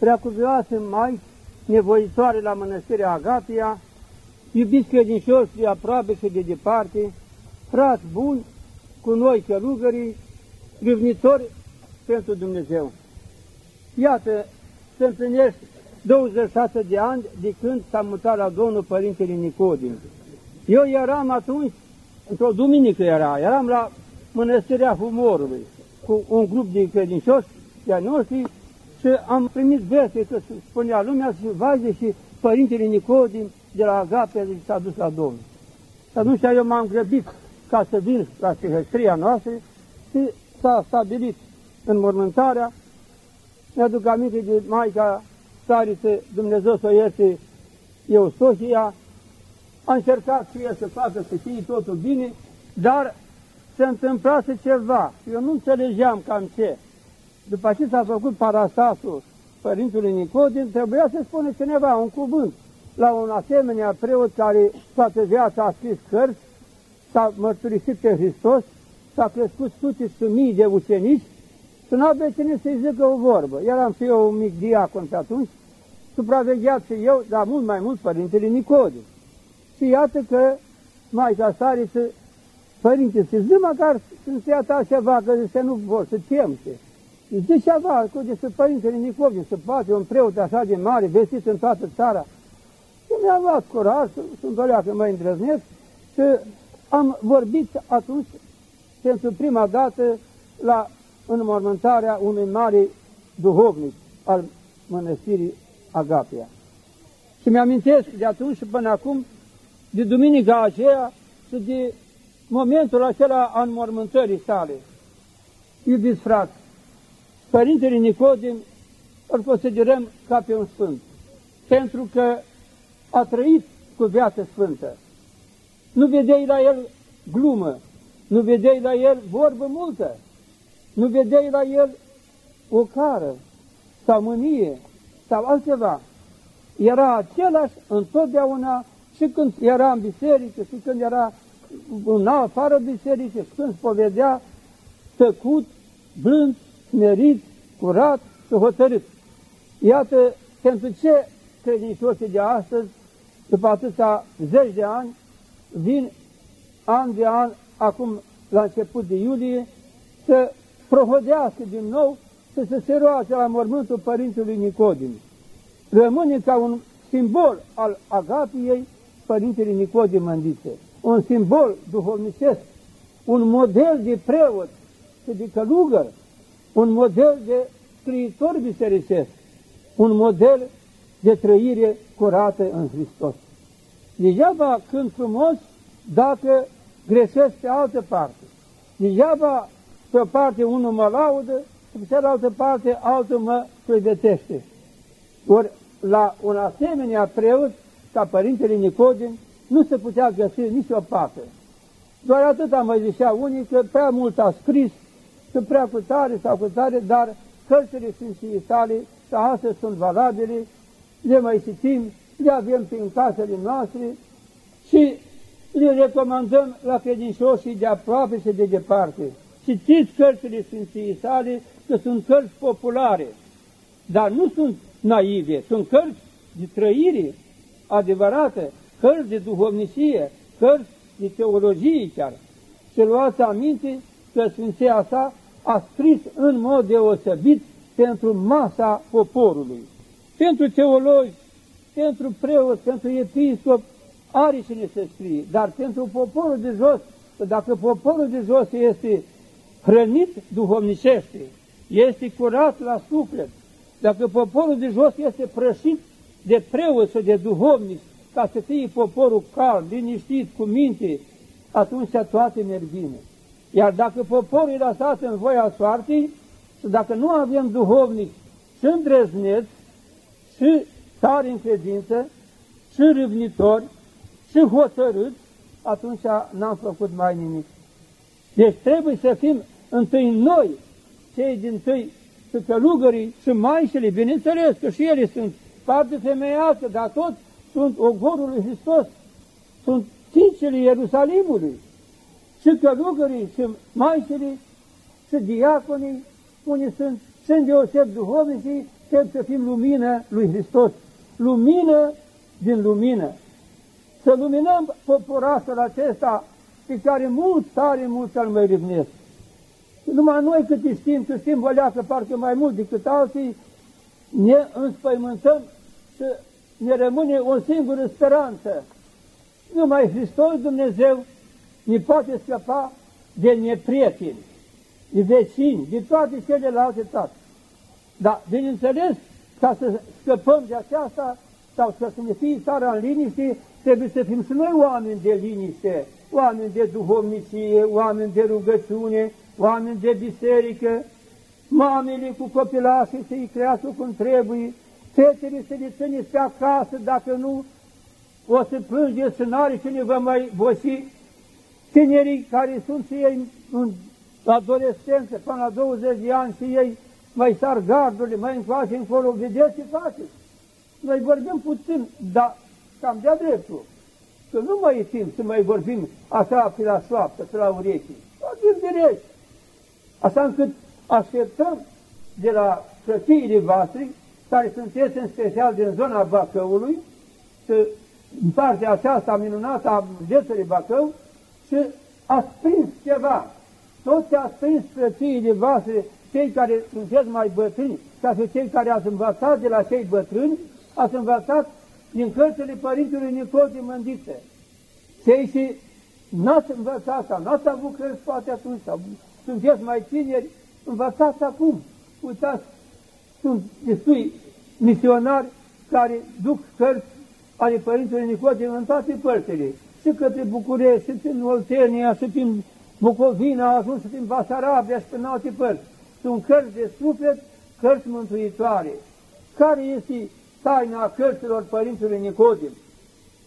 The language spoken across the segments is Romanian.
preacuvioase mai nevoitoare la mănăstirea Agapia, iubiți credincioși de aproape și de departe, frați buni, cu noi călugării, râvnitori pentru Dumnezeu. Iată, se împlinește 26 de ani de când s-a mutat la Domnul Părintele Nicodim. Eu eram atunci, într-o duminică era, eram la Mănăstirea Humorului, cu un grup de credincioși de noștri și am primit veste că spunea lumea și vaze și Părintele Nicodim de la Agape s-a dus la Domnul. Și atunci eu m-am grăbit ca să vin la sehăstria noastră și s-a stabilit înmormântarea. Mi-aduc aminte de Maica Stariță, Dumnezeu să o ierte Eustohia. A încercat și el să facă să fie totul bine, dar se întâmplase ceva. Eu nu înțelegeam cam ce. După ce s-a făcut parastasul Părintului Nicodim, trebuia să spună cineva un cuvânt la un asemenea preot care toată viața a scris cărți, s-a mărturisit pe Hristos, s-a crescut sute și mii de ucenici și nu avea cine să-i zică o vorbă. Eram și eu un mic diacon pe atunci, supravegheat și eu, dar mult mai mult Părintele Nicodim. Și iată că Maica Stariță, Părinte, să zi măcar când se ia ceva, că să nu vor să temse. Zice ceva, că de Părintele Nicodim, să poate un preot așa de mare, vestit în toată țara. Și mi-a luat curaj, sunt o leacă mai îndrăznesc, și am vorbit atunci, pentru prima dată, la înmormântarea unui mare duhovnic al mănăstirii Agapia. Și mi-amintesc de atunci și până acum, de duminica aceea și de momentul acela a înmormântării sale. Iubiți frați, Părintele Nicodim îl considerăm ca pe un sfânt, pentru că a trăit cu viață sfântă. Nu vedeai la el glumă, nu vedeai la el vorbă multă, nu vedeai la el o cară sau mânie sau altceva. Era același întotdeauna și când era în biserică și când era în afară biserică și când spovedea tăcut, blând, smerit, curat și hotărât. Iată pentru ce credincioșii de astăzi, după atâția zeci de ani, vin an de an, acum la început de iulie, să prohodească din nou, să se se roage la mormântul Părintelui Nicodim. Rămâne ca un simbol al agapiei Părintele Nicodim Mândițe, un simbol duhovnicesc, un model de preot și de călugăr, un model de scriitor bisericesc, un model de trăire curată în Hristos. Degeaba când frumos dacă greșesc pe altă parte. Degeaba pe o parte unul mă laudă și pe cealaltă parte altul mă credătește. Ori la un asemenea preot, ca Părintele Nicodim, nu se putea găsi nici o pată. Doar atât am mai zicea unii că prea mult a scris, că prea cu tare sau cu tare, dar cărțile Sfinției sale, și astăzi sunt valabile, le mai citim, le avem prin casele noastre și le recomandăm la credincioșii de aproape și de departe. Citiți cărțile Sfinției sale, că sunt cărți populare, dar nu sunt naive, sunt cărți de trăire adevărată, cărți de duhovnicie, cărți de teologie chiar. Și luați aminte că Sfinția sa a scris în mod deosebit pentru masa poporului, pentru teologi, pentru preoți, pentru episcop, are cine să scrie, dar pentru poporul de jos, dacă poporul de jos este hrănit duhovnicește, este curat la suflet, dacă poporul de jos este prășit de preoți și de duhovnici, ca să fie poporul cald, liniștit, cu minte, atunci toate merg bine. Iar dacă poporul e lăsat în voia soartei, și dacă nu avem duhovnici și îndrăzneți, și tari în credință, și râvnitori, și hotărâți, atunci n-am făcut mai nimic. Deci trebuie să fim întâi noi, cei din tâi, și călugării și maișele, bineînțeles că și ele sunt parte femeiască, dar tot sunt ogorul lui Hristos, sunt fiicele Ierusalimului, și călugării, și maișele, și diaconii, unii sunt, sunt deoseb duhovnici, trebuie să fim lumină lui Hristos, lumină din lumină. Să luminăm poporașul acesta pe care mulți, tare mulți îl mai rivnesc. Numai noi cât știm, că știm văleacă parcă mai mult decât alții, ne înspăimântăm să ne rămâne o singură speranță. Numai Hristos Dumnezeu ne poate scăpa de neprieteni, de vecini, de toate celelalte toate. Dar, bineînțeles, ca să scăpăm de aceasta, sau să ne fie țara în liniște, trebuie să fim și noi oameni de liniște, oameni de duhovnicie, oameni de rugăciune, oameni de biserică, mamele cu copilașii să-i crească cum trebuie, fetele să le țineți pe acasă, dacă nu o să plângeți și n-are cine vă mai vosi, tinerii care sunt și ei în adolescență, până la 20 de ani și ei mai sar gardurile, mai încoace încolo, vedeți ce faceți. Noi vorbim puțin, dar cam de-a dreptul. Că nu mai e timp să mai vorbim așa pe la soaptă, pe la urechi. Vorbim direct. Așa încât așteptăm de la frățiile voastre, care sunteți în special din zona Bacăului, să, în partea aceasta minunată a județului Bacău, și ați prins ceva. Toți ați prins frățiile voastre, cei care sunteți mai bătrâni, ca și cei care ați învățat de la cei bătrâni, ați învățat din cărțile Părintelui Nicodim Mândiță. Cei și n-ați învățat sau n-ați avut cărți poate atunci, sau sunteți mai tineri, învățați acum. Uitați, sunt destui misionari care duc cărți ale Părintelui Nicodim în toate părțile, și către București, și prin Oltenia, și prin Bucovina, ajuns și prin Basarabia și prin alte părți. Sunt cărți de suflet, cărți mântuitoare. Care este taina cărților Părintelui Nicodim.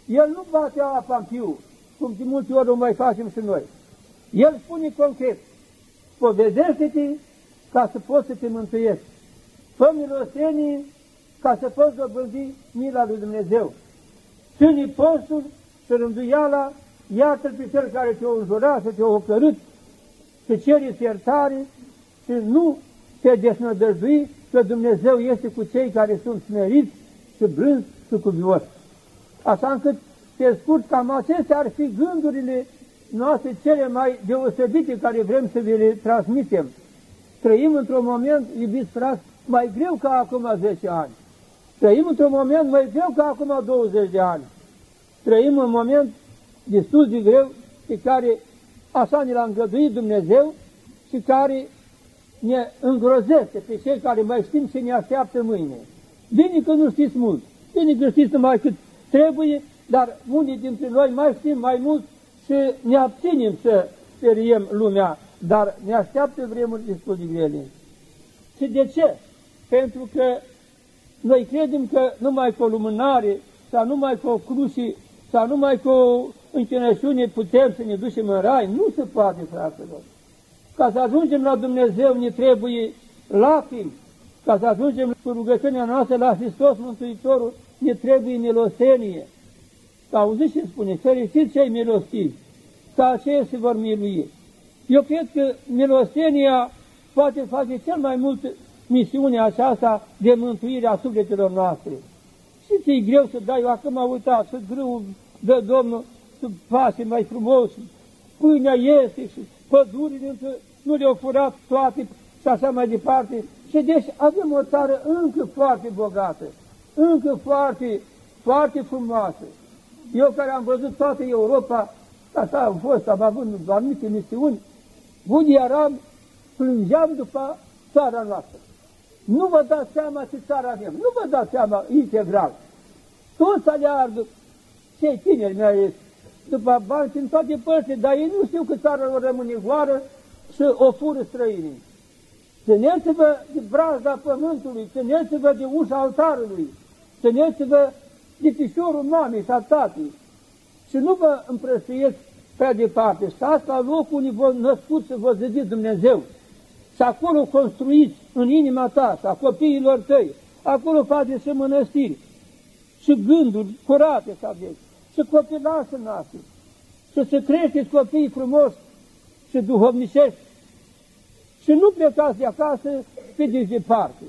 El nu bate apa în fiu, cum de multe ori o mai facem și noi. El spune concret, spovedește-te ca să poți să te mântuiești. Fă milostenii ca să poți dobândi mila lui Dumnezeu. Ține postul și rânduiala, iartă pe cel care te-a înjurat și te-a ocărât, să ceri iertare și nu te desnădăjdui că Dumnezeu este cu cei care sunt smeriți și blând și cuvios. Așa încât, pe scurt, cam acestea ar fi gândurile noastre cele mai deosebite care vrem să vi le transmitem. Trăim într-un moment, iubiți frați, mai greu ca acum 10 ani. Trăim într-un moment mai greu ca acum 20 de ani. Trăim un moment destul de greu pe care așa ne l-a îngăduit Dumnezeu și care ne îngrozește pe cei care mai știm ce ne așteaptă mâine. Bine că nu știți mult, bine că știți numai cât trebuie, dar unii dintre noi mai știm mai mult și ne abținem să speriem lumea, dar ne așteaptă vremuri destul de grele. Și de ce? Pentru că noi credem că numai cu o lumânare sau numai cu o cruci sau numai cu o închinășune putem să ne ducem în rai. Nu se poate, fraților. Ca să ajungem la Dumnezeu ne trebuie lacrimi, ca să ajungem cu rugăciunea noastră la Hristos Mântuitorul, ne trebuie milosenie. Că auziți ce spune? Fericiți cei milostivi, că aceia se vor milui. Eu cred că milostenia poate face cel mai mult misiunea aceasta de mântuire a sufletelor noastre. Și ți-e greu să dai, eu acum am uitat, să grâu de Domnul să face mai frumos, pâinea este și pădurile nu le-au furat toate și așa mai departe. Și deci avem o țară încă foarte bogată, încă foarte, foarte frumoasă. Eu care am văzut toată Europa, așa am fost, am avut anumite misiuni, unii eram, plângeam după țara noastră. Nu vă dați seama ce țară avem, nu vă dați seama integral. Toți aleargă, cei tineri mei, după bani în toate părțile, dar ei nu știu că țara lor rămâne goară și o fură străinii. Țineți-vă de brazda pământului, țineți-vă de ușa altarului, țineți-vă de pișorul mamei sau tatii și nu vă împrăștiiți prea departe. Stați la locul unde vă născut să vă zidiți Dumnezeu și acolo construiți în inima ta și a copiilor tăi, acolo faceți și mănăstiri și gânduri curate să aveți și copilașii noastre și să creșteți copiii frumoși și duhovnicești și nu plecați de acasă pe de departe.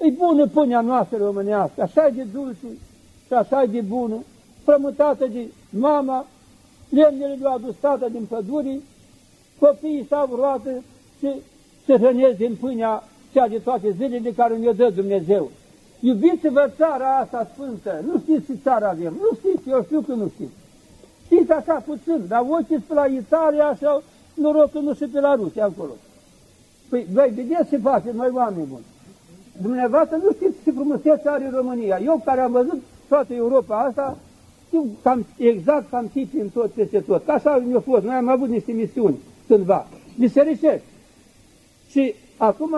E bună pâinea noastră românească, așa e de dulce și așa e de bună, frământată de mama, lemnele le-au adus tata din păduri, copiii s-au roată și se hrănesc din pâinea cea de toate zilele care ne-o dă Dumnezeu. Iubiți-vă țara asta sfântă, nu știți ce țară avem, nu știți, eu știu că nu știți. Știți așa puțin, dar ochii pe la Italia și norocul nu și pe la Rusia acolo. Păi, voi vedeți ce face noi oameni buni. Dumneavoastră nu știți ce frumusețe are România. Eu care am văzut toată Europa asta, știu cam, exact cam tip în tot peste tot. Ca așa mi-a fost. Noi am avut niște misiuni cândva, bisericești. Și acum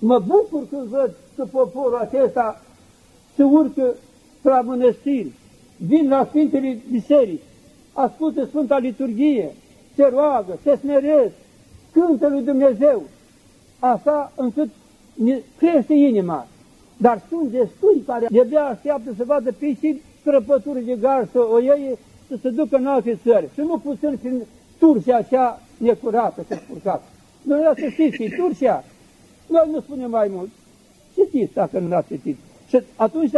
mă bucur când văd că poporul acesta se urcă la mănăstiri, vin la Sfintele Biserici, ascultă Sfânta Liturghie, se roagă, se smeresc, cântă lui Dumnezeu, așa încât ne crește inima. Dar sunt destui care de-abia așteaptă să vadă pe și crăpături de gar să o iei să se ducă în alte țări. Și nu puțin prin Turcia acea necurată și spurcată. Noi să știți, și Turcia, noi nu spunem mai mult. Citiți dacă nu ați citit. Și atunci,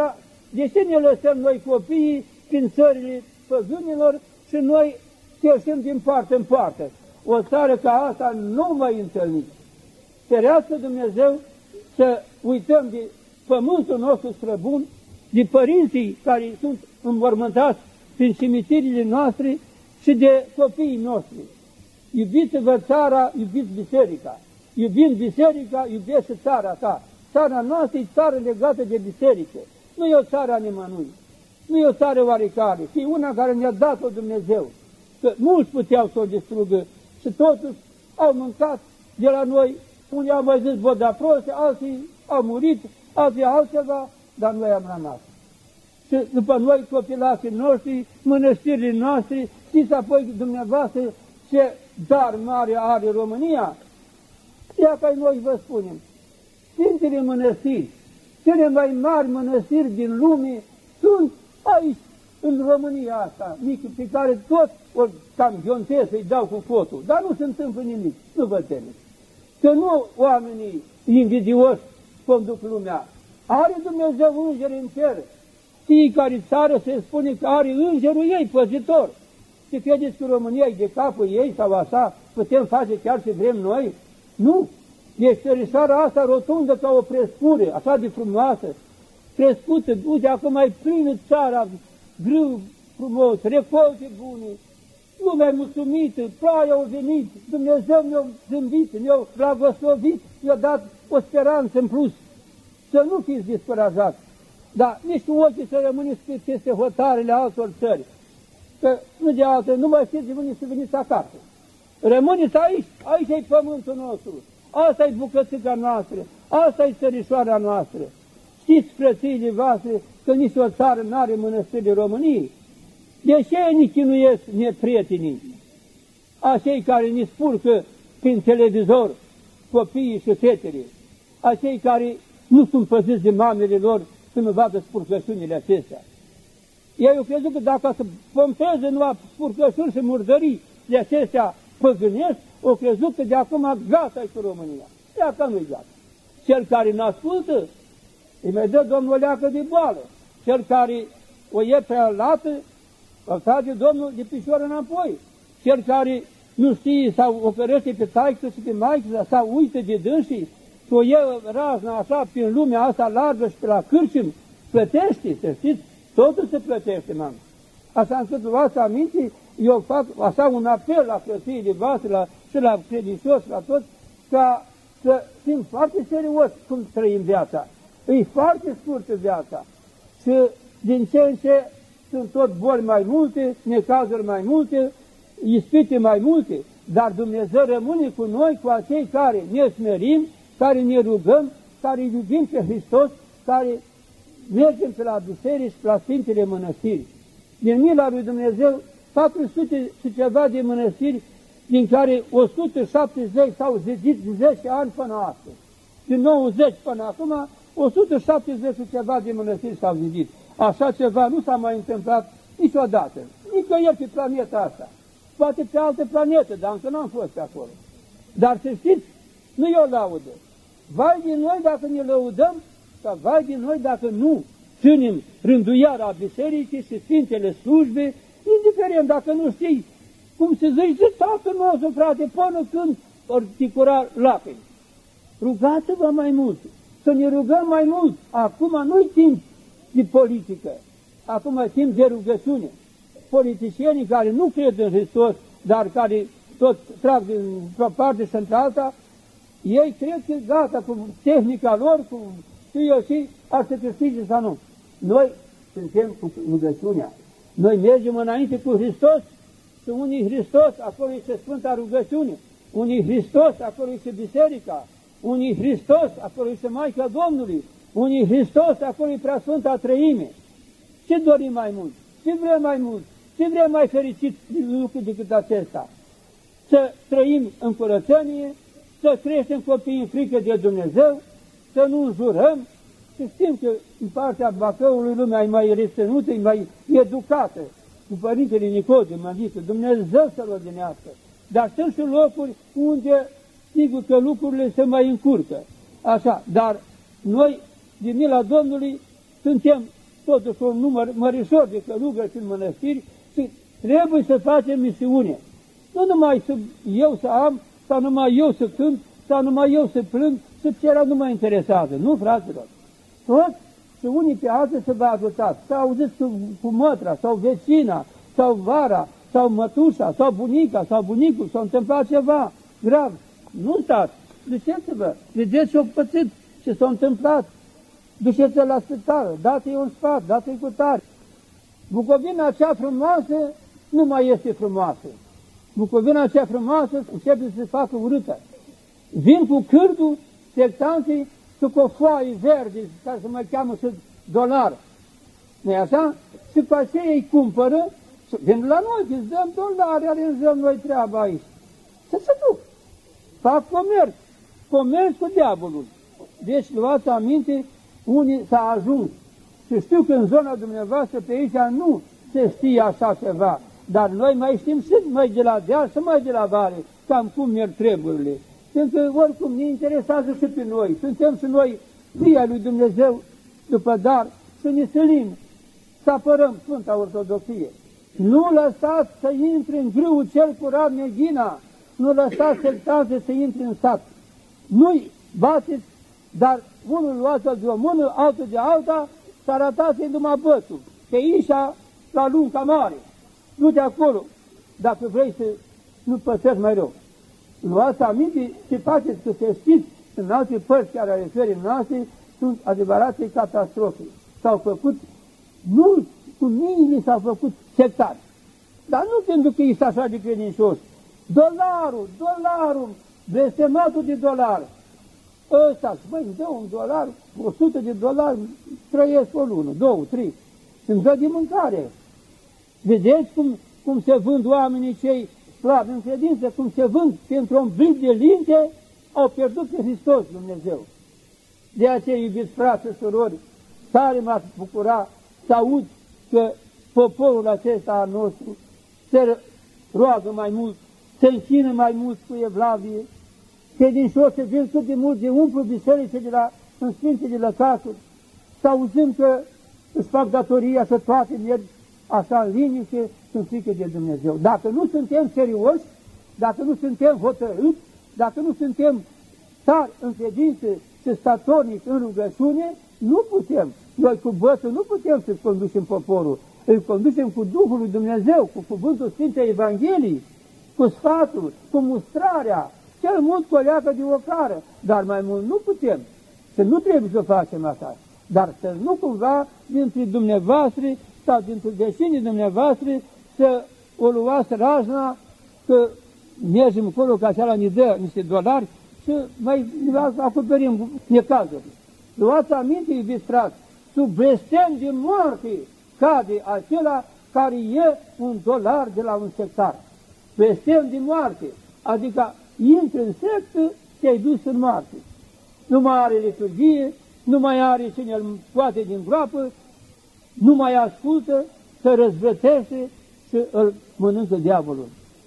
de ce ne lăsăm noi copiii prin țările păgânilor și noi cerșim din parte în parte? O țară ca asta nu mai întâlnit. Ferească Dumnezeu să uităm de pământul nostru străbun, de părinții care sunt înmormântați prin cimitirile noastre și de copiii noștri. Iubiți-vă țara, iubiți biserica. Iubind biserica, iubește țara ta. Țara noastră e țară legată de biserică. Nu e o țară a nimănui. Nu e o țară oarecare, ci una care ne-a dat-o Dumnezeu. Că mulți puteau să o distrugă și totuși au mâncat de la noi unii au mai zis boda proste, alții au murit, alții altceva, dar noi am rămas. Și după noi copilații noștri, mănăstirile noastre, știți apoi dumneavoastră ce dar mare are România? Ia ca noi vă spunem, Sfintele mănăstiri, cele mai mari mănăstiri din lume sunt aici, în România asta, mică, pe care tot o cam să-i dau cu fotul, dar nu se întâmplă nimic, nu vă temeți că nu oamenii invidioși conduc lumea. Are Dumnezeu îngeri în cer. Fiecare țară se spune că are îngerul ei păzitor. Și credeți că România e de capul ei sau așa, putem face chiar ce vrem noi? Nu! Deci țărișoara asta rotundă ca o prespure, așa de frumoasă, crescută, uite, acum mai plină țara, grâu frumos, recolte bune, lumea e mulțumită, ploaia a venit, Dumnezeu mi-a zâmbit, mi-a blagoslovit, mi-a dat o speranță în plus. Să nu fiți discurajați, dar nici cu ochii să rămâneți peste hotarele altor țări, că nu de altă, nu mai știți de unde să veniți acasă. Rămâneți aici, aici e pământul nostru, asta e bucățica noastră, asta e țărișoara noastră. Știți, frățiile voastre, că nici o țară nu are mănăstirile României, de ce ne chinuiesc neprietenii? Acei care ne spurcă prin televizor copiii și fetele, acei care nu sunt păziți de mamele lor să nu vadă spurcăciunile acestea. Ei au crezut că dacă să pompeze numai spurcăciuni și murdării de acestea păgânești, au crezut că de acum gata e cu România. Iată nu-i gata. Cel care nu ascultă, îi mai dă Domnul leacă de boală. Cel care o e prea lată, îl trage Domnul de picior înapoi. Cel care nu știe sau oferește pe taică și pe maică sau uită de dânsii și o ia razna așa prin lumea asta largă și pe la cârcim, plătește, să știți, totul se plătește, mamă. Așa încât luați aminte, eu fac așa un apel la frățiile voastre la, și la credincioși, la toți, ca să fim foarte serios cum trăim viața. E foarte scurtă viața și din ce în ce sunt tot boli mai multe, necazuri mai multe, ispite mai multe, dar Dumnezeu rămâne cu noi, cu acei care ne smerim, care ne rugăm, care iubim pe Hristos, care mergem pe la biserici, pe la Sfintele Mănăstiri. Din mila lui Dumnezeu, 400 și ceva de mănăstiri, din care 170 s-au zidit 10 ani până astăzi. Din 90 până acum, 170 și ceva de mănăstiri s-au zidit. Așa ceva nu s-a mai întâmplat niciodată, nicăieri pe planeta asta. Poate pe alte planete, dar încă n-am fost pe acolo. Dar să știți, nu e o laudă. Vai din noi dacă ne lăudăm Ca vai din noi dacă nu ținem rânduiara bisericii și sfintele slujbe, indiferent dacă nu știi cum se zice tatăl nostru, frate, până când ori ticura lacrimi. Rugați-vă mai mult, să ne rugăm mai mult. Acum nu-i timp de politică, acum e timp de rugăciune. Politicienii care nu cred în Hristos, dar care tot trag din o parte și într-alta, ei cred că gata, cu tehnica lor, cu știu eu și, ar să câștige sau nu. Noi suntem cu rugăciunea. Noi mergem înainte cu Hristos și unii Hristos, acolo este Sfânta Rugăciune. Unii Hristos, acolo este Biserica. Unii Hristos, acolo este Maica Domnului. Unii Hristos, acolo e Preasfânta Trăime. Ce dorim mai mult? Ce vrem mai mult? Ce vrem mai fericit lucru decât acesta? Să trăim în curățenie, să creștem copiii în frică de Dumnezeu, să nu înjurăm, și știm că în partea Bacăului lumea e mai reținută, e mai educată. Cu Părintele Nicodem m-am zis, Dumnezeu să-l odinească. Dar sunt și locuri unde, sigur că lucrurile se mai încurcă. Așa, dar noi, din mila Domnului, suntem totuși un număr mărișor de călugări în mănăstiri și trebuie să facem misiune. Nu numai să eu să am, sau numai eu să cânt, sau numai eu să plâng, să cera nu mă interesează. Nu, fraților. Tot și unii pe alții să vă ajutați. Să auziți cu, cu mătra, sau vecina, sau vara, sau mătușa, sau bunica, sau bunicul, s-a întâmplat ceva grav. Nu stați, duceți-vă, vedeți ce-o pățit, ce s-a întâmplat. Duceți-l la spital, dați-i un sfat, dați-i cu tare. Bucovina cea frumoasă nu mai este frumoasă. Bucovina cea frumoasă începe să se facă urâtă. Vin cu cârdul sectanții și cu o foaie verde, care se mai cheamă și dolar. nu așa? Și pe aceea îi cumpără și vin la noi, îți dăm dolari, realizăm noi treaba aici. Să se duc. Fac comerț. Comerț cu diavolul. Deci luați aminte, unii s-a ajuns. Și știu că în zona dumneavoastră pe aici nu se știe așa ceva. Dar noi mai știm și mai de la deal și mai de la vale, cam cum merg treburile. Pentru că oricum ne interesează și pe noi. Suntem și noi fii lui Dumnezeu după dar să ne sălim, să apărăm Sfânta Ortodoxie. Nu lăsați să intre în grâul cel curat neghina, nu lăsați sectanțe să intre în sat. Nu-i bateți, dar unul luați de o mână, altul de alta, să arătați numai bățul, pe Ișa la lunca mare. Nu de acolo, dacă vrei să nu pățești mai rău luați aminte și faceți că se știți în alte părți care ale țării noastre sunt adevărate catastrofe. S-au făcut mulți, cu miile s-au făcut sectari. Dar nu pentru că ești așa de credincios. Dolarul, dolarul, blestematul de dolar. Ăsta, băi, îmi dă un dolar, 100 de dolari, trăiesc o lună, două, trei. Îmi dă de mâncare. Vedeți cum, cum se vând oamenii cei slabi în credință, cum se vând pentru un blic de linte, au pierdut pe Hristos Dumnezeu. De aceea, iubiți frate și surori, tare m-ați bucura să aud că poporul acesta al nostru se roagă mai mult, se închină mai mult cu evlavie, credincioși vin cât de mult de umplu biserice de la, în Sfintele Lăcaturi, să auzim că își fac datoria să toate merg așa în liniște sunt frică de Dumnezeu. Dacă nu suntem serioși, dacă nu suntem hotărâți, dacă nu suntem tari în credință și statornici în rugăciune, nu putem. Noi cu bățul nu putem să conducem poporul. Îl conducem cu Duhul lui Dumnezeu, cu cuvântul Sfintei Evangheliei, cu sfatul, cu mustrarea, cel mult cu o leacă de ocară, dar mai mult nu putem. Să nu trebuie să facem asta. Dar să nu cumva dintre dumneavoastră sau dintre vecinii dumneavoastră să o luați razna că mergem acolo ca așa ne dă niște dolari și mai acoperim necazuri. Luați aminte, iubiți frați, sub blestem de moarte cade acela care e un dolar de la un sectar. Blestem de moarte, adică intri în sectă, te-ai dus în moarte. Nu mai are liturgie, nu mai are cine îl poate din groapă, nu mai ascultă, se răzvrătește și îl mănâncă diavolul.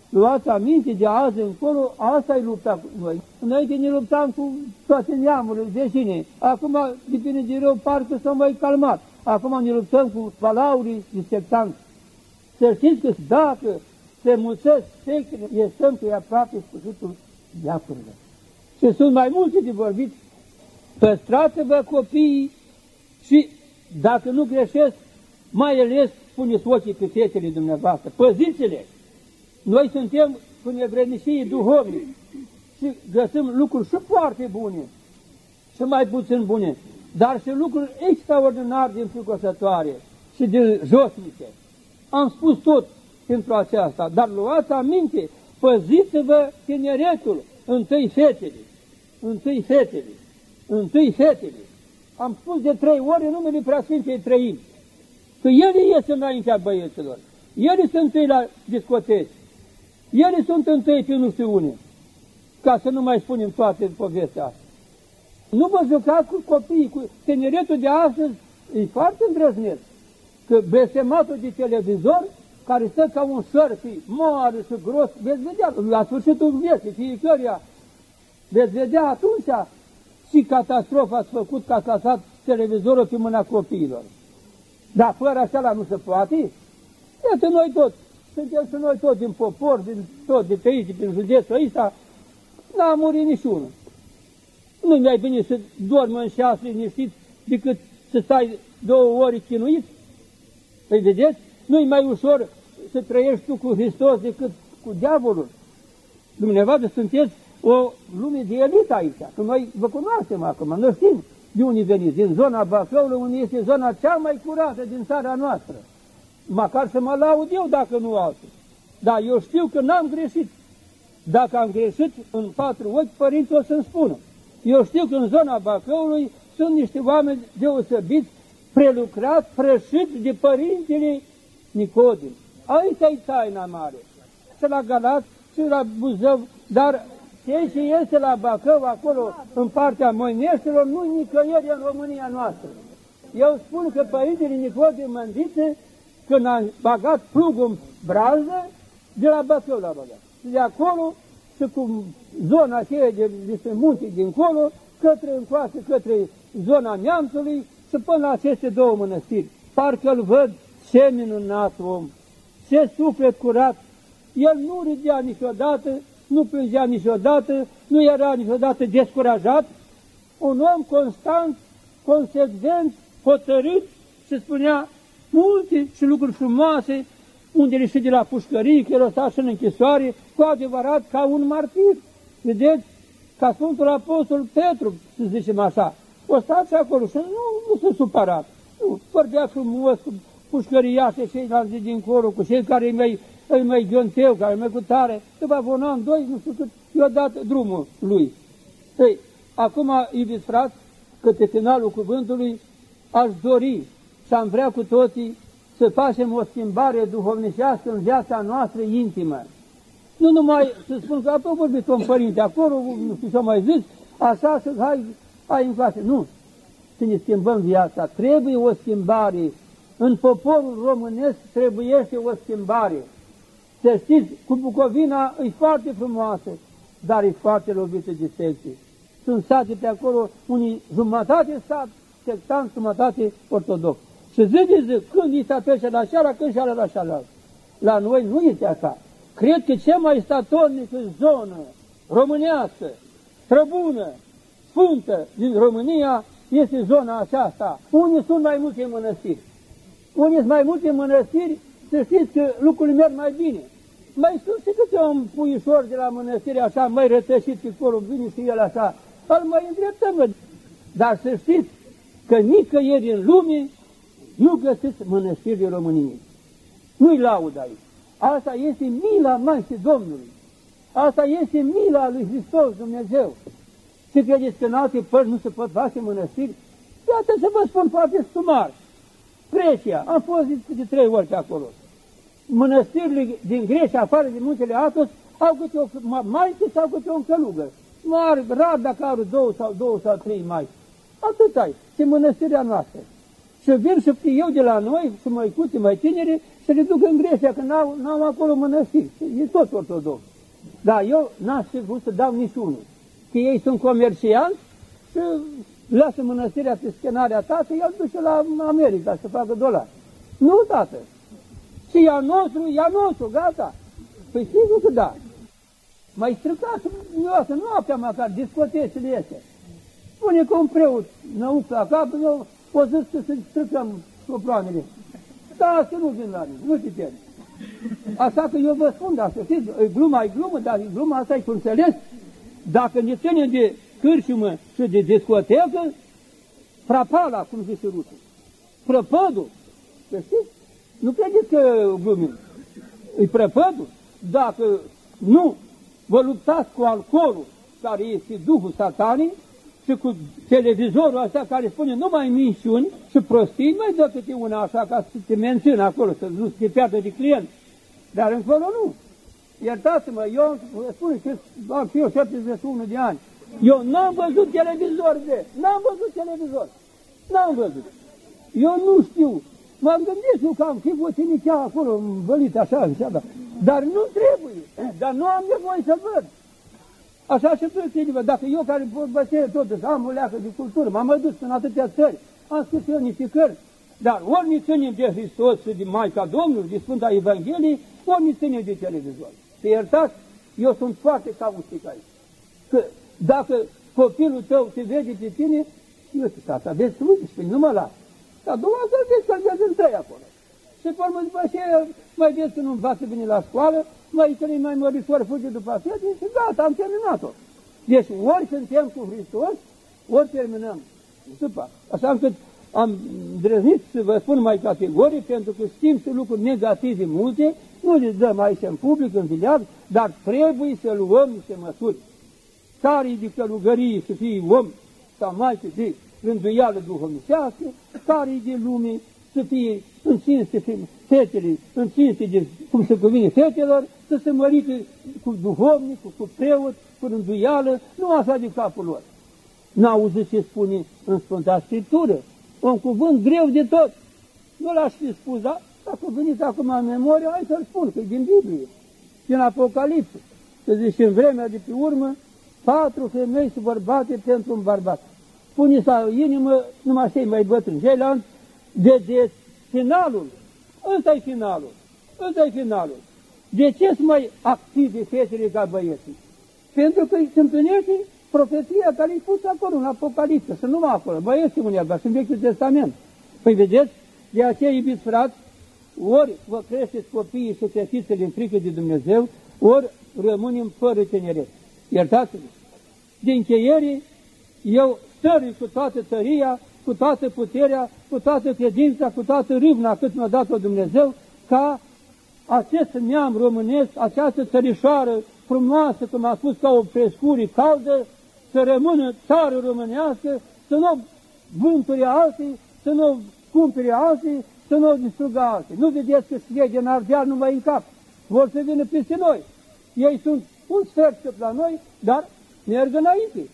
Luați aminte de azi încolo, asta e lupta cu noi. Înainte ne luptam cu toate neamurile vecine. Acum, depinde de rău, parcă s-au mai calmat. Acum ne luptăm cu palaurii de sectanți. Să știți că dacă se mulțesc sectele, estăm că e aproape sfârșitul viacurilor. Și sunt mai multe de vorbit. Păstrați-vă copiii și, dacă nu greșesc, mai ales puneți ochii pe fetele dumneavoastră. Păziți-le! Noi suntem cu nevrednicie duhovnici și găsim lucruri și foarte bune și mai puțin bune, dar și lucruri extraordinar din fricoșătoare și din josnice. Am spus tot pentru aceasta, dar luați aminte, păziți-vă tineretul, întâi fetele, întâi fetele, întâi fetele. Am spus de trei ori în numele Preasfintei Trăim, că ele ies înaintea băieților, ele sunt întâi la discoteci, ele sunt întâi pe nu știu unde, ca să nu mai spunem toate povestea asta. Nu vă jucați cu copiii, cu tineretul de astăzi, e foarte îndrăzneț, că besematul de televizor, care stă ca un șărpi mare și gros, veți vedea, la sfârșitul vieții, fiecăruia, veți vedea atunci și catastrofa ați făcut că ați lăsat televizorul pe mâna copiilor. Dar fără așa nu se poate? Iată noi toți, suntem și noi toți din popor, din tot, de pe aici, din județul ăsta, n-a murit niciunul. Nu mi-ai bine să dormi în șase liniștit decât să stai două ori chinuit? Păi vedeți? Nu-i mai ușor să trăiești tu cu Hristos decât cu diavolul. Dumneavoastră sunteți o lume de elită aici, că noi vă cunoaștem acum, noi știm de unde veniți, din zona Bacăului, unde este zona cea mai curată din țara noastră. Măcar să mă laud eu dacă nu altul. Dar eu știu că n-am greșit. Dacă am greșit în patru ochi, părinții o să-mi spună. Eu știu că în zona Bacăului sunt niște oameni deosebiți, prelucrați, prășiți de părintele Nicodim. Aici e taina mare. Și la Galați, și la Buzău, dar ce și este la Bacău, acolo, în partea Moineștilor, nu nicăieri în România noastră. Eu spun că părintele Nicodim Mândițe, când a bagat plugul în brază, de la Bacău l-a băgat. Și de acolo, și cu zona aceea de, de munte dincolo, către încoase, către zona Neamțului și până la aceste două mănăstiri. Parcă îl văd ce minunat om, ce suflet curat. El nu râdea niciodată, nu plângea niciodată, nu era niciodată descurajat. Un om constant, consecvent, hotărât și spunea multe și lucruri frumoase, unde le de la pușcărie, că el a stat și în închisoare, cu adevărat ca un martir. Vedeți? Ca Sfântul Apostol Petru, să zicem așa. O stat și acolo și nu, nu s-a supărat. Nu, vorbea frumos cu pușcăriașe, ceilalți de dincolo, cu cei care îi mai, îi mai ghionteu, care îi mai cu tare. După un an, doi, nu știu cât, i-a dat drumul lui. Ei, acum, iubiți frați, către finalul cuvântului, aș dori și am vrea cu toții să facem o schimbare duhovnicească în viața noastră intimă. Nu numai să spun că apoi vorbit un părinte acolo, nu știu ce mai zis, așa să hai, hai în clasă. Nu, să ne schimbăm viața. Trebuie o schimbare. În poporul românesc trebuiește o schimbare. Să știți, cu Bucovina e foarte frumoasă, dar e foarte lovită de secții. Sunt sate pe acolo, unii jumătate sat, sectant, jumătate ortodox. Și zi de zi, când îi se trece la șara, când și la șara. La noi nu este așa. Cred că cea mai statornică zonă românească, străbună, sfântă din România este zona aceasta, unde sunt mai multe mănăstiri. Unde sunt mai multe mănăstiri, să știți că lucrurile merg mai bine. Mai sunt și câte un puișor de la mănăstire așa, mai rătășit pe acolo, vine și el așa, îl mai îndreptăm. Dar să știți că nicăieri în lume nu găsiți mănăstirile României. Nu-i laud aici. Asta este mila Maicii Domnului. Asta este mila lui Hristos Dumnezeu. Ce credeți că în alte părți nu se pot face mănăstiri? Iată să vă spun foarte sumar. Grecia, am fost de trei ori pe acolo. Mănăstirile din Grecia, afară de muntele Atos, au câte o maică sau câte o călugă. Mari, rar dacă au două sau două sau trei mai. Atât ai. Ce mănăstirea noastră. să vin să fie eu de la noi, să mai cuți mai tineri, să le duc în Grecia, că n-au, n-au acolo mănăstiri. E tot ortodox. Dar eu n-aș fi vrut să dau niciunul. Că ei sunt comercianți, să lasă mănăstirea pe scenarea ta, să i-au duce la America să facă dolari. Nu, tată. Și ea nostru, ea nostru, gata. Păi sigur că da. Mai stricat nu noaptea măcar, discotecile este. Spune că un preot năuc la cap, eu o zis să stricăm coploanele. Da, să nu vin la mine, nu te temi. Așa că eu vă spun, dar să știți, e gluma, e glumă, dar e gluma asta e cu înțeles. Dacă ne ținem de cârciumă și de discotecă, frapala, cum zice rusul, prăpădul, să știți? Nu credeți că glumim. E prăpădul. Dacă nu vă luptați cu alcoolul, care este Duhul Satanii, și cu televizorul ăsta care spune numai minciuni și prostii, mai dă câte una așa ca să te mențină acolo, să nu te pierdă de client. Dar încolo nu. Iertați-mă, eu spun că am și eu 71 de ani. Eu n-am văzut televizor de, n-am văzut televizor. N-am văzut. Eu nu știu. M-am gândit eu că am fi chiar acolo, învălit așa, așa, dar nu trebuie. Dar nu am nevoie să văd. Așa și tu, dacă eu care vorbesc totuși, am o leacă de cultură, m-am dus în atâtea țări, am scris eu niște cărți, dar ori ne ținem de Hristos și de Maica Domnului, de Sfânta Evanghelie, ori ne ținem de televizor. Te iertați? Eu sunt foarte caustic aici. Că dacă copilul tău te vede pe tine, eu te tata, vezi, uite, spui, nu mă las. Dar doua să vezi că vezi întâi acolo. Și pe urmă după aceea mai vezi că nu învață bine la școală, mai că mai mărișor fuge după fete și gata, am terminat-o. Deci ori suntem cu Hristos, ori terminăm. După. Așa încât am drăznit să vă spun mai categoric, pentru că știm și lucruri negative multe, nu le dăm aici în public, în vileag, dar trebuie să luăm niște măsuri. Care de călugărie să fie om sau mai de rânduială duhovnicească, care de lume să fie în cinste fetele, în cinste de cum se cuvine fetelor, să se mărite cu duhovnic, cu, cu preot, cu rânduială, nu așa de capul lor. N-auzi ce spune în Sfânta Scriptură, un cuvânt greu de tot. Nu l-aș fi spus, dar dacă veniți acum în memorie, hai să-l spun, că e din Biblie, din Apocalipsă. Că zice, în vremea de pe urmă, patru femei se vor bate pentru un bărbat. Pune sau inimă, numai cei mai bătrâni. Ceilalți, de, de finalul, ăsta e finalul, ăsta e finalul. De ce sunt mai activi fetele ca băieții? Pentru că se împlinește profeția care e pusă acolo, în Apocalipsă, să nu mă acolo, băieții unii abia, în Vechiul Testament. Păi vedeți, de aceea, iubiți frați, ori vă creșteți copiii și fetițele în frică de Dumnezeu, ori rămânem fără tineret. Iertați-vă! De încheiere, eu stări cu toată tăria, cu toată puterea, cu toată credința, cu toată râvna cât mi-a dat-o Dumnezeu, ca acest neam românesc, această țărișoară frumoasă, cum a spus, ca o prescuri caldă, să rămână țară românească, să nu vânturi alții, să nu cumpere alții, să nu distrugă alții. Nu vedeți că scrie în ardeal numai în cap. Vor să vină peste noi. Ei sunt un sfert la noi, dar merg înainte.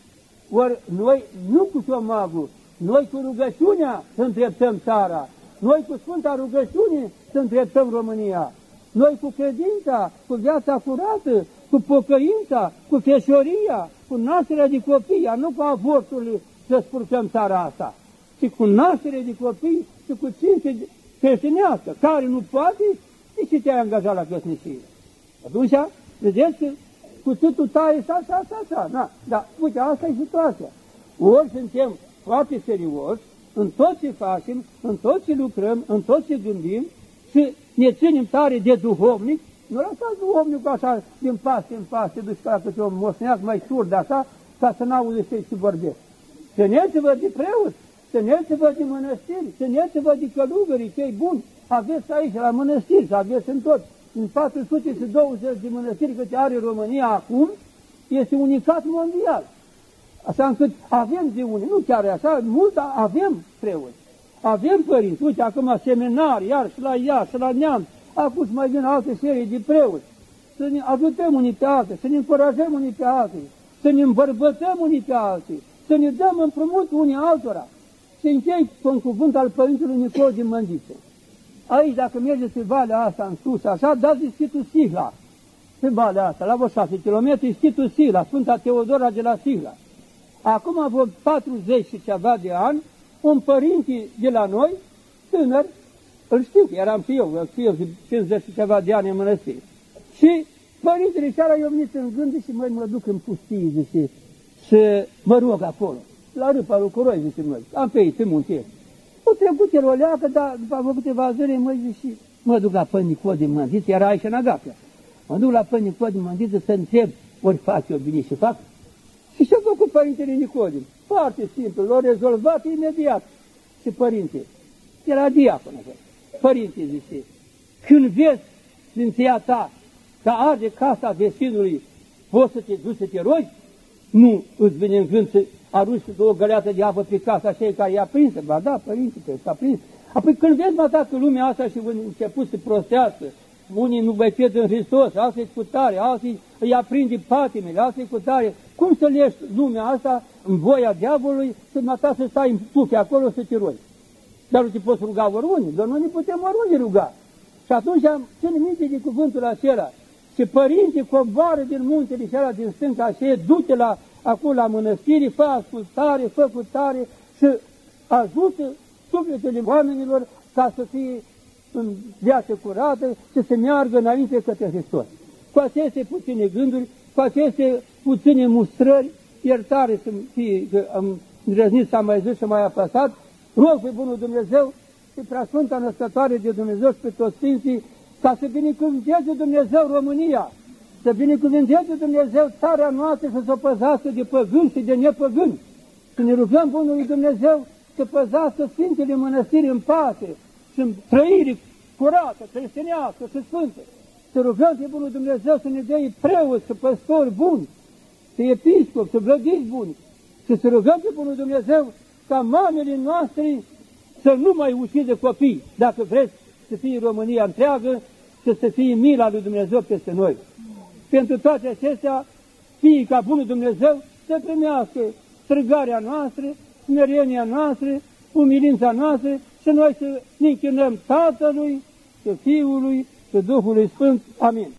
Ori noi nu cu somagul, noi cu rugăciunea să îndreptăm țara, noi cu Sfânta rugăciune să îndreptăm România, noi cu credința, cu viața curată, cu pocăința, cu feșoria, cu nașterea de copii, nu cu avorturile să spurcăm țara asta, ci cu nașterea de copii și cu cinste creștinească, care nu poate, de ce te-ai angajat la căsnicie? Atunci, vedeți că cu totul taie așa, așa, așa, așa, da, da, uite, asta e situația. Ori suntem foarte serios în tot ce facem, în tot ce lucrăm, în tot ce gândim și ne ținem tare de duhovnic, nu lăsați duhovnicul așa din pas în pas, se duci ca câte un mosneac mai surd așa, ca să n-auzi ce și vorbesc. Țineți-vă de preot, țineți-vă de mănăstiri, țineți-vă de călugării, cei buni, aveți aici la mănăstiri, să aveți în tot. În 420 de mănăstiri câte are România acum, este unicat mondial. Așa încât avem de unii, nu chiar așa, mult avem preoți. Avem părinți, uite, acum seminari, iar și la ea, și la neam, acum mai vin alte serii de preoți. Să ne ajutăm unii pe alții, să ne încurajăm unii pe alții, să ne îmbărbătăm unii pe alții, să ne dăm împrumut unii altora. se închei cu un cuvânt al Părintelui Nicodim Mândiță. Aici, dacă mergeți pe valea asta în sus, așa, dați schitul Sigla. Pe valea asta, la vreo 6 km, schitul Sigla, Sfânta Teodora de la Sigla. Acum, vreo 40 și ceva de ani, un părinte de la noi, tânăr, îl știu, eram și eu, îl știu eu 50 și ceva de ani în mănăstire. Și părintele seara eu venit în gând și măi, mă duc în pustie, zice, să mă rog acolo. La râpa lui Coroi, zice, măi, am pe ei, pe munte. O trecut el o leacă, dar după câteva zile, măi, zice, mă duc la Păi Nicodim Mândiță, era aici în Agapia. Mă duc la Păi Nicodim Mândiță să întreb, ori fac eu bine și fac? Și ce-a făcut Părintele Nicodim? Foarte simplu, l-a rezolvat imediat. Și părinte, era diacon acolo. Părinte, zice, când vezi sfinția ta că arde casa vecinului, poți să te duci să te rogi? Nu îți vine în gând să arunci o găleată de apă pe casa așa care i-a prinsă. Ba da, părinte, că s-a prins. Apoi când vezi, mă, că lumea asta și început să prostească, unii nu mai cred în Hristos, alții cu tare, alții îi aprinde patimile, alții cu tare. Cum să lești lumea asta în voia diavolului să mata să stai în tufe acolo să te rogi? Dar nu te poți ruga oriunde, doar noi ne putem oriunde ruga. Și atunci am ține minte de cuvântul acela. Și părinte coboară din muntele acela din stânca și du-te la, acolo la mănăstire, fă ascultare, fă cutare și ajută sufletele oamenilor ca să fie în viață curată și să meargă înainte către Hristos. Cu aceste puține gânduri, cu aceste puține mustrări, iertare să fie, că am îndrăznit să am mai zis și mai apăsat, rog pe Bunul Dumnezeu și prea Sfânta Născătoare de Dumnezeu și pe toți Sfinții, ca să binecuvânteze Dumnezeu România, să binecuvânteze Dumnezeu țara noastră să se păzească de păgâni și de nepăgâni. Să ne rugăm Bunului Dumnezeu să păzească Sfintele Mănăstiri în pace și în trăire curată, creștinească și sfântă. Să rugăm pe Bunul Dumnezeu să ne dea preoți și păstori buni, să episcopi, să vlădiți buni, și să rugăm pe Bunul Dumnezeu ca mamele noastre să nu mai ucidă copii, dacă vreți să fie România întreagă și să fie mila lui Dumnezeu peste noi. Pentru toate acestea, fie ca Bunul Dumnezeu să primească strigarea noastră, smerenia noastră, umilința noastră și noi să ne închinăm Tatălui, și Fiului, și Duhului Sfânt. Amin.